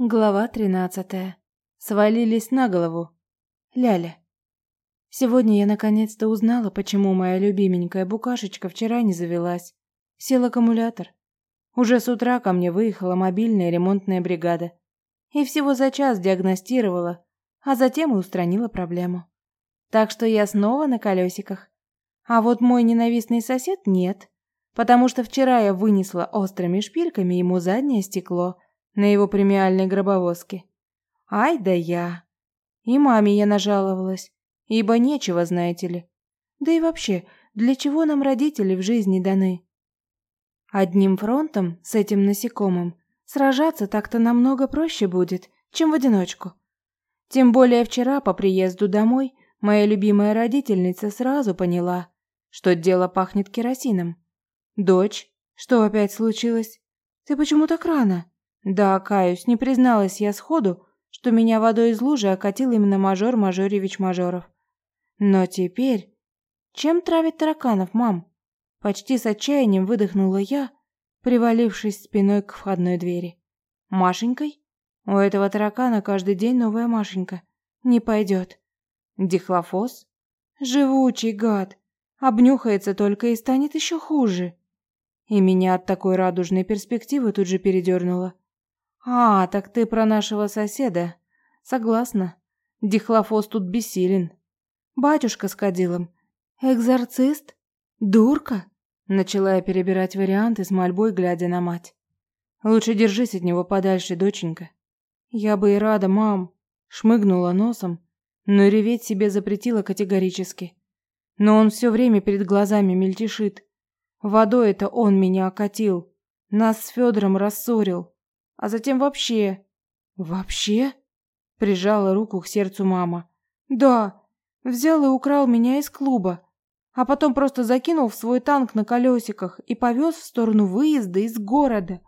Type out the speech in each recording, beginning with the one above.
Глава тринадцатая. Свалились на голову. Ляля. Сегодня я наконец-то узнала, почему моя любименькая букашечка вчера не завелась. Сел аккумулятор. Уже с утра ко мне выехала мобильная ремонтная бригада. И всего за час диагностировала, а затем и устранила проблему. Так что я снова на колесиках. А вот мой ненавистный сосед нет, потому что вчера я вынесла острыми шпильками ему заднее стекло – на его премиальной гробовозке. Ай да я. И маме я нажаловалась, ибо нечего, знаете ли. Да и вообще, для чего нам родители в жизни даны? Одним фронтом с этим насекомым сражаться так-то намного проще будет, чем в одиночку. Тем более вчера по приезду домой моя любимая родительница сразу поняла, что дело пахнет керосином. «Дочь, что опять случилось? Ты почему так рано?» Да, каюсь, не призналась я сходу, что меня водой из лужи окатил именно мажор Мажоревич Мажоров. Но теперь... Чем травить тараканов, мам? Почти с отчаянием выдохнула я, привалившись спиной к входной двери. Машенькой? У этого таракана каждый день новая Машенька. Не пойдет. Дихлофос? Живучий гад. Обнюхается только и станет еще хуже. И меня от такой радужной перспективы тут же передернуло. «А, так ты про нашего соседа. Согласна. Дихлофос тут бессилен. Батюшка с кадилом. Экзорцист? Дурка?» Начала я перебирать варианты с мольбой, глядя на мать. «Лучше держись от него подальше, доченька». «Я бы и рада, мам», — шмыгнула носом, но реветь себе запретила категорически. Но он все время перед глазами мельтешит. Водой это он меня окатил, нас с Федором рассорил а затем вообще... Вообще? Прижала руку к сердцу мама. Да, взял и украл меня из клуба, а потом просто закинул в свой танк на колесиках и повез в сторону выезда из города.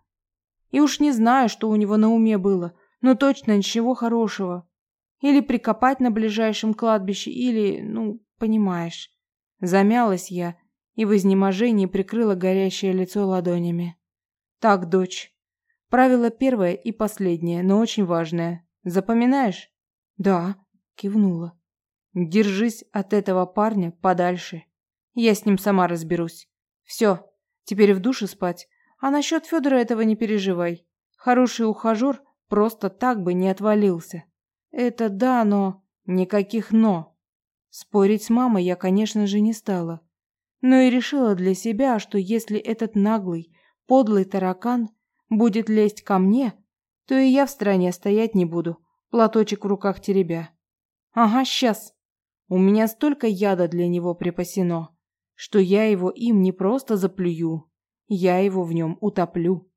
И уж не знаю, что у него на уме было, но точно ничего хорошего. Или прикопать на ближайшем кладбище, или, ну, понимаешь. Замялась я и в изнеможении прикрыла горящее лицо ладонями. Так, дочь, Правило первое и последнее, но очень важное. Запоминаешь? Да, кивнула. Держись от этого парня подальше. Я с ним сама разберусь. Все, теперь в душе спать. А насчет Федора этого не переживай. Хороший ухажер просто так бы не отвалился. Это да, но... Никаких «но». Спорить с мамой я, конечно же, не стала. Но и решила для себя, что если этот наглый, подлый таракан будет лезть ко мне, то и я в стороне стоять не буду, платочек в руках теребя. Ага, сейчас. У меня столько яда для него припасено, что я его им не просто заплюю, я его в нем утоплю.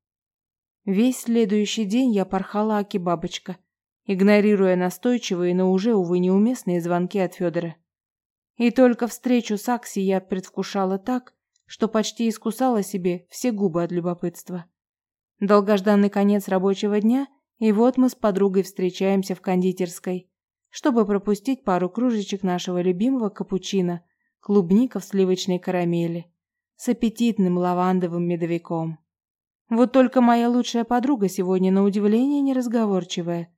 Весь следующий день я порхала аки-бабочка, игнорируя настойчивые, но уже, увы, неуместные звонки от Федора. И только встречу с Акси я предвкушала так, что почти искусала себе все губы от любопытства. Долгожданный конец рабочего дня, и вот мы с подругой встречаемся в кондитерской, чтобы пропустить пару кружечек нашего любимого капучино, клубника в сливочной карамели, с аппетитным лавандовым медовиком. Вот только моя лучшая подруга сегодня на удивление неразговорчивая,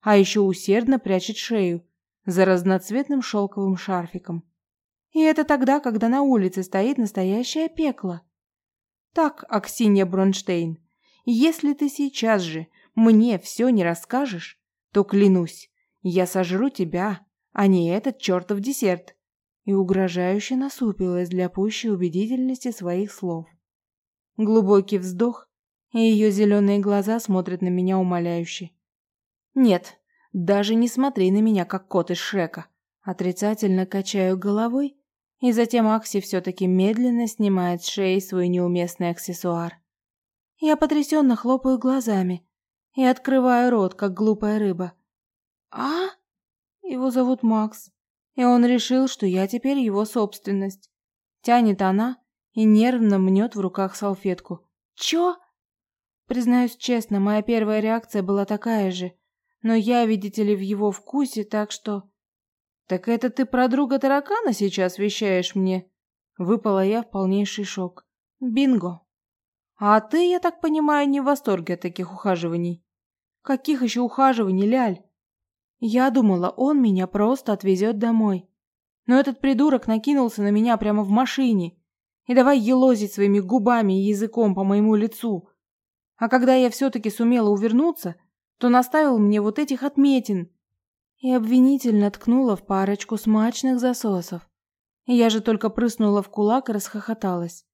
а еще усердно прячет шею за разноцветным шелковым шарфиком. И это тогда, когда на улице стоит настоящее пекло. Так, Аксинья Бронштейн, если ты сейчас же мне все не расскажешь, то клянусь, я сожру тебя, а не этот чертов десерт. И угрожающе насупилась для пущей убедительности своих слов. Глубокий вздох, и ее зеленые глаза смотрят на меня умоляюще. Нет, даже не смотри на меня, как кот из Шрека. Отрицательно качаю головой, и затем Акси все-таки медленно снимает с шеи свой неуместный аксессуар. Я потрясенно хлопаю глазами и открываю рот, как глупая рыба. «А?» Его зовут Макс, и он решил, что я теперь его собственность. Тянет она и нервно мнет в руках салфетку. «Чё?» Признаюсь честно, моя первая реакция была такая же, но я, видите ли, в его вкусе, так что... «Так это ты про друга таракана сейчас вещаешь мне?» Выпала я в полнейший шок. «Бинго!» А ты, я так понимаю, не в восторге от таких ухаживаний. Каких еще ухаживаний, Ляль? Я думала, он меня просто отвезет домой. Но этот придурок накинулся на меня прямо в машине и давай елозить своими губами и языком по моему лицу. А когда я все-таки сумела увернуться, то наставил мне вот этих отметин и обвинительно ткнула в парочку смачных засосов. Я же только прыснула в кулак и расхохоталась.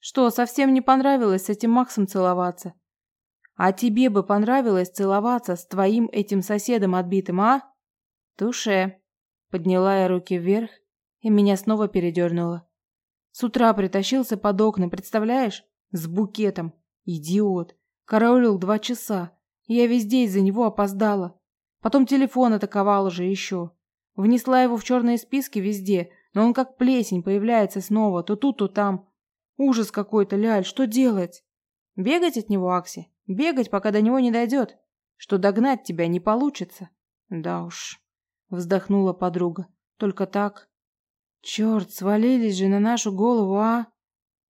Что, совсем не понравилось с этим Максом целоваться? А тебе бы понравилось целоваться с твоим этим соседом отбитым, а? Туше. Подняла я руки вверх, и меня снова передернуло. С утра притащился под окна, представляешь? С букетом. Идиот. Караулил два часа. Я везде из-за него опоздала. Потом телефон атаковал же еще. Внесла его в черные списки везде, но он как плесень появляется снова, то тут, то там. Ужас какой-то, Ляль, что делать? Бегать от него, Акси? Бегать, пока до него не дойдет? Что догнать тебя не получится? Да уж, вздохнула подруга. Только так. Черт, свалились же на нашу голову, а?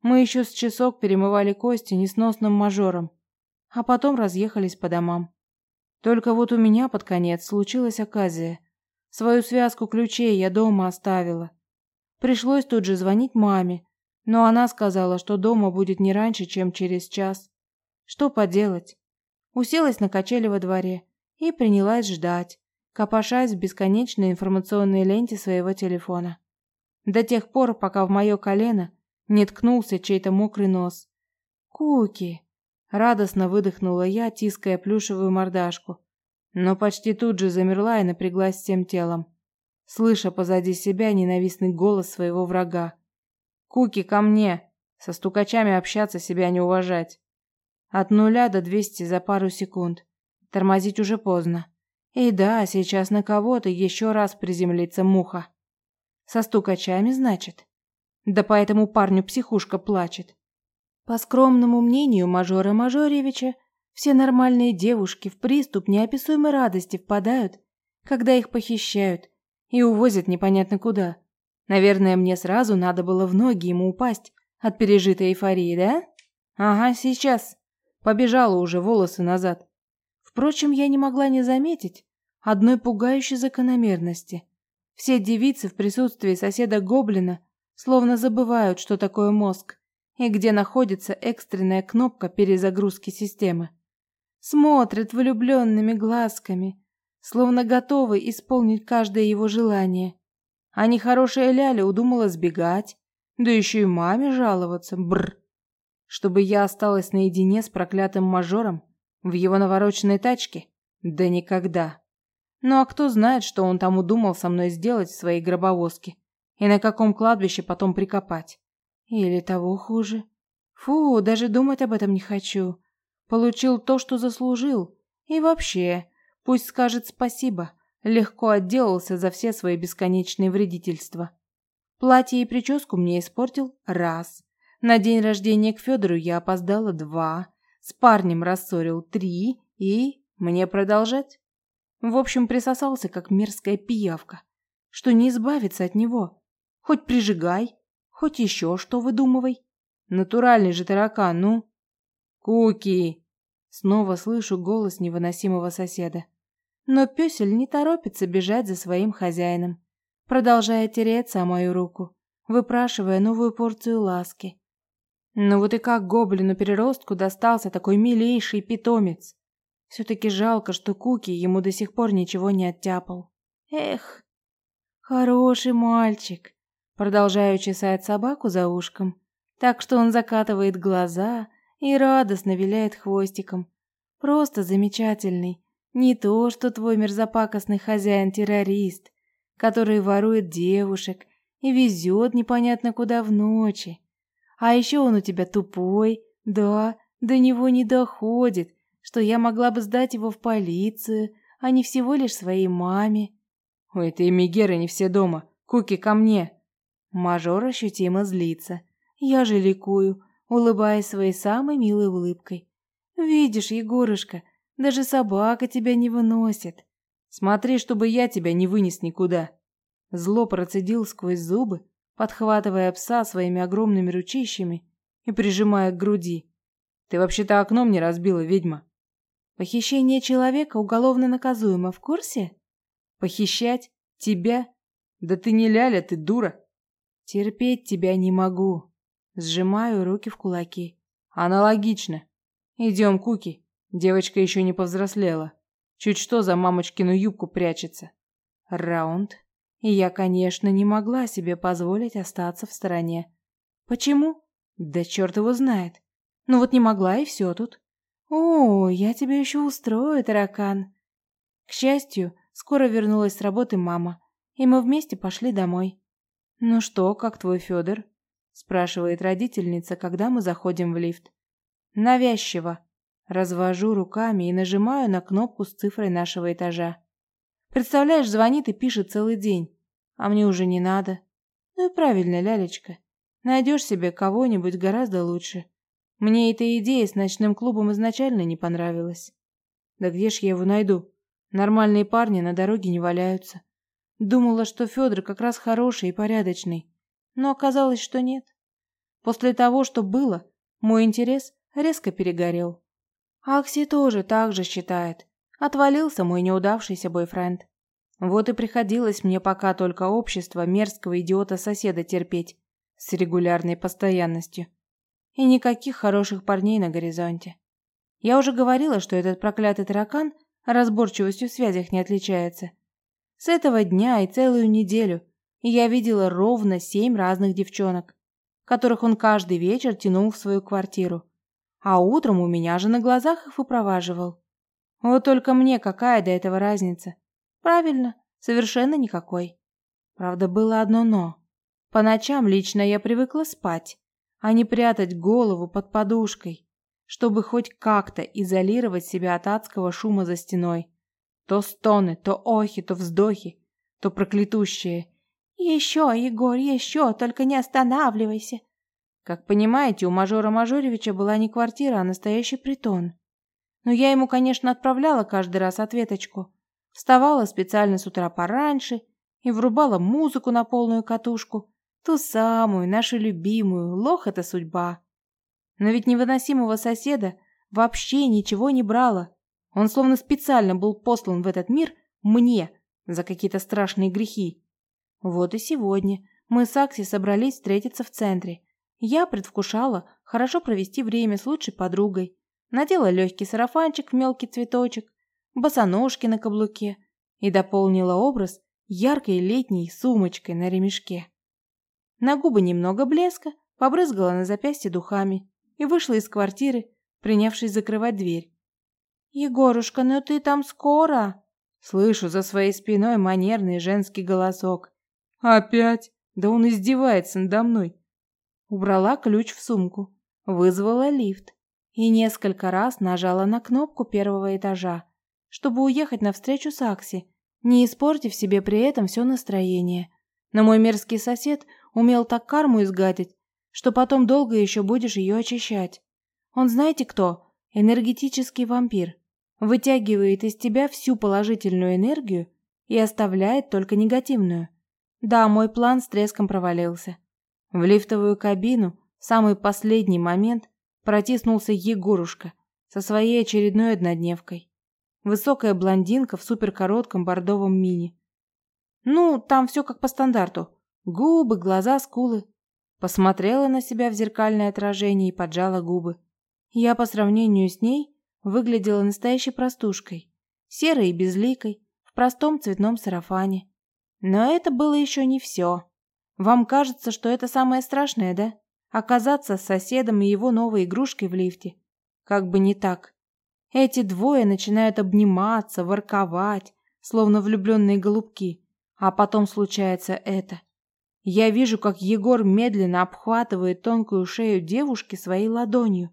Мы еще с часок перемывали кости несносным мажором, а потом разъехались по домам. Только вот у меня под конец случилась оказия. Свою связку ключей я дома оставила. Пришлось тут же звонить маме, но она сказала, что дома будет не раньше, чем через час. Что поделать? Уселась на качели во дворе и принялась ждать, копошась в бесконечной информационной ленте своего телефона. До тех пор, пока в мое колено не ткнулся чей-то мокрый нос. «Куки!» – радостно выдохнула я, тиская плюшевую мордашку. Но почти тут же замерла и напряглась всем телом слыша позади себя ненавистный голос своего врага. «Куки, ко мне! Со стукачами общаться, себя не уважать!» От нуля до двести за пару секунд. Тормозить уже поздно. И да, сейчас на кого-то еще раз приземлится муха. Со стукачами, значит? Да по этому парню психушка плачет. По скромному мнению мажора Мажоревича, все нормальные девушки в приступ неописуемой радости впадают, когда их похищают и увозят непонятно куда. Наверное, мне сразу надо было в ноги ему упасть от пережитой эйфории, да? Ага, сейчас. Побежала уже волосы назад. Впрочем, я не могла не заметить одной пугающей закономерности. Все девицы в присутствии соседа Гоблина словно забывают, что такое мозг и где находится экстренная кнопка перезагрузки системы. Смотрят влюбленными глазками, словно готовы исполнить каждое его желание. А нехорошая Ляля удумала сбегать, да еще и маме жаловаться, бр. Чтобы я осталась наедине с проклятым мажором в его навороченной тачке? Да никогда. Ну а кто знает, что он там удумал со мной сделать в своей гробовозке и на каком кладбище потом прикопать? Или того хуже. Фу, даже думать об этом не хочу. Получил то, что заслужил. И вообще, Пусть скажет спасибо, легко отделался за все свои бесконечные вредительства. Платье и прическу мне испортил раз. На день рождения к Федору я опоздала два. С парнем рассорил три. И мне продолжать? В общем, присосался, как мерзкая пиявка. Что не избавиться от него. Хоть прижигай, хоть еще что выдумывай. Натуральный же таракан, ну. Куки! Снова слышу голос невыносимого соседа. Но пёсель не торопится бежать за своим хозяином, продолжая тереться о мою руку, выпрашивая новую порцию ласки. Ну вот и как гоблину-переростку достался такой милейший питомец. Все-таки жалко, что Куки ему до сих пор ничего не оттяпал. Эх, хороший мальчик. Продолжаю чесать собаку за ушком, так что он закатывает глаза и радостно виляет хвостиком. Просто замечательный. Не то, что твой мерзопакостный хозяин-террорист, который ворует девушек и везет непонятно куда в ночи. А еще он у тебя тупой, да, до него не доходит, что я могла бы сдать его в полицию, а не всего лишь своей маме. У этой Мегеры не все дома. Куки ко мне. Мажор ощутимо злится. Я же ликую, улыбаясь своей самой милой улыбкой. Видишь, Егорушка, даже собака тебя не выносит. Смотри, чтобы я тебя не вынес никуда. Зло процедил сквозь зубы, подхватывая пса своими огромными ручищами и прижимая к груди. Ты вообще-то окном не разбила, ведьма. Похищение человека уголовно наказуемо, в курсе? Похищать? Тебя? Да ты не ляля, ты дура. Терпеть тебя не могу. Сжимаю руки в кулаки. Аналогично. Идем, Куки. Девочка еще не повзрослела. Чуть что за мамочкину юбку прячется. Раунд. И я, конечно, не могла себе позволить остаться в стороне. Почему? Да черт его знает. Ну вот не могла и все тут. О, я тебя еще устрою, таракан. К счастью, скоро вернулась с работы мама, и мы вместе пошли домой. Ну что, как твой Федор? спрашивает родительница, когда мы заходим в лифт. Навязчиво. Развожу руками и нажимаю на кнопку с цифрой нашего этажа. Представляешь, звонит и пишет целый день, а мне уже не надо. Ну и правильно, лялечка. Найдешь себе кого-нибудь гораздо лучше. Мне эта идея с ночным клубом изначально не понравилась. Да где ж я его найду? Нормальные парни на дороге не валяются. Думала, что Федор как раз хороший и порядочный, но оказалось, что нет. После того, что было, мой интерес резко перегорел. Акси тоже так же считает. Отвалился мой неудавшийся бойфренд. Вот и приходилось мне пока только общество мерзкого идиота-соседа терпеть с регулярной постоянностью. И никаких хороших парней на горизонте. Я уже говорила, что этот проклятый таракан разборчивостью в связях не отличается. С этого дня и целую неделю я видела ровно семь разных девчонок, которых он каждый вечер тянул в свою квартиру. А утром у меня же на глазах их выпроваживал. Вот только мне какая до этого разница? Правильно, совершенно никакой. Правда, было одно «но». По ночам лично я привыкла спать, а не прятать голову под подушкой, чтобы хоть как-то изолировать себя от адского шума за стеной. То стоны, то охи, то вздохи, то проклятущие. «Еще, Егор, еще, только не останавливайся!» Как понимаете, у мажора Мажоревича была не квартира, а настоящий притон. Но я ему, конечно, отправляла каждый раз ответочку. Вставала специально с утра пораньше и врубала музыку на полную катушку, Ту самую, нашу любимую, лох это судьба. Но ведь невыносимого соседа вообще ничего не брало. Он словно специально был послан в этот мир мне за какие-то страшные грехи. Вот и сегодня мы с Акси собрались встретиться в центре. Я предвкушала хорошо провести время с лучшей подругой. Надела легкий сарафанчик в мелкий цветочек, босоножки на каблуке и дополнила образ яркой летней сумочкой на ремешке. На губы немного блеска, побрызгала на запястье духами и вышла из квартиры, принявшись закрывать дверь. «Егорушка, ну ты там скоро?» Слышу за своей спиной манерный женский голосок. «Опять? Да он издевается надо мной!» Убрала ключ в сумку, вызвала лифт и несколько раз нажала на кнопку первого этажа, чтобы уехать навстречу с Акси, не испортив себе при этом все настроение. Но мой мерзкий сосед умел так карму изгадить, что потом долго еще будешь ее очищать. Он знаете кто? Энергетический вампир. Вытягивает из тебя всю положительную энергию и оставляет только негативную. Да, мой план с треском провалился. В лифтовую кабину в самый последний момент протиснулся Егорушка со своей очередной однодневкой. Высокая блондинка в суперкоротком бордовом мини. Ну, там все как по стандарту. Губы, глаза, скулы. Посмотрела на себя в зеркальное отражение и поджала губы. Я по сравнению с ней выглядела настоящей простушкой, серой и безликой, в простом цветном сарафане. Но это было еще не все. Вам кажется, что это самое страшное, да? Оказаться с соседом и его новой игрушкой в лифте. Как бы не так. Эти двое начинают обниматься, ворковать, словно влюбленные голубки. А потом случается это. Я вижу, как Егор медленно обхватывает тонкую шею девушки своей ладонью,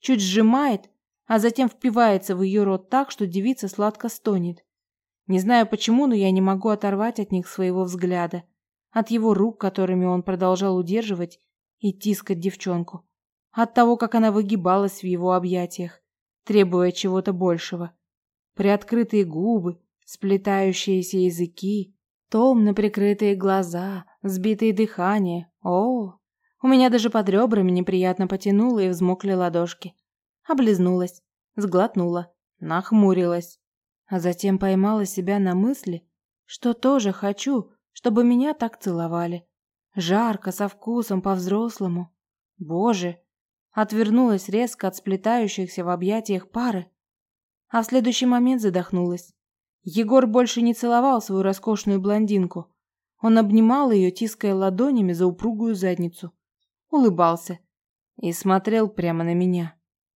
чуть сжимает, а затем впивается в ее рот так, что девица сладко стонет. Не знаю почему, но я не могу оторвать от них своего взгляда, от его рук, которыми он продолжал удерживать и тискать девчонку, от того, как она выгибалась в его объятиях, требуя чего-то большего. Приоткрытые губы, сплетающиеся языки, томно прикрытые глаза, сбитые дыхание. О, у меня даже под ребрами неприятно потянуло и взмокли ладошки. Облизнулась, сглотнула, Нахмурилась. А затем поймала себя на мысли, что тоже хочу, чтобы меня так целовали. Жарко, со вкусом, по-взрослому. Боже! Отвернулась резко от сплетающихся в объятиях пары, а в следующий момент задохнулась. Егор больше не целовал свою роскошную блондинку. Он обнимал ее, тиская ладонями за упругую задницу. Улыбался и смотрел прямо на меня.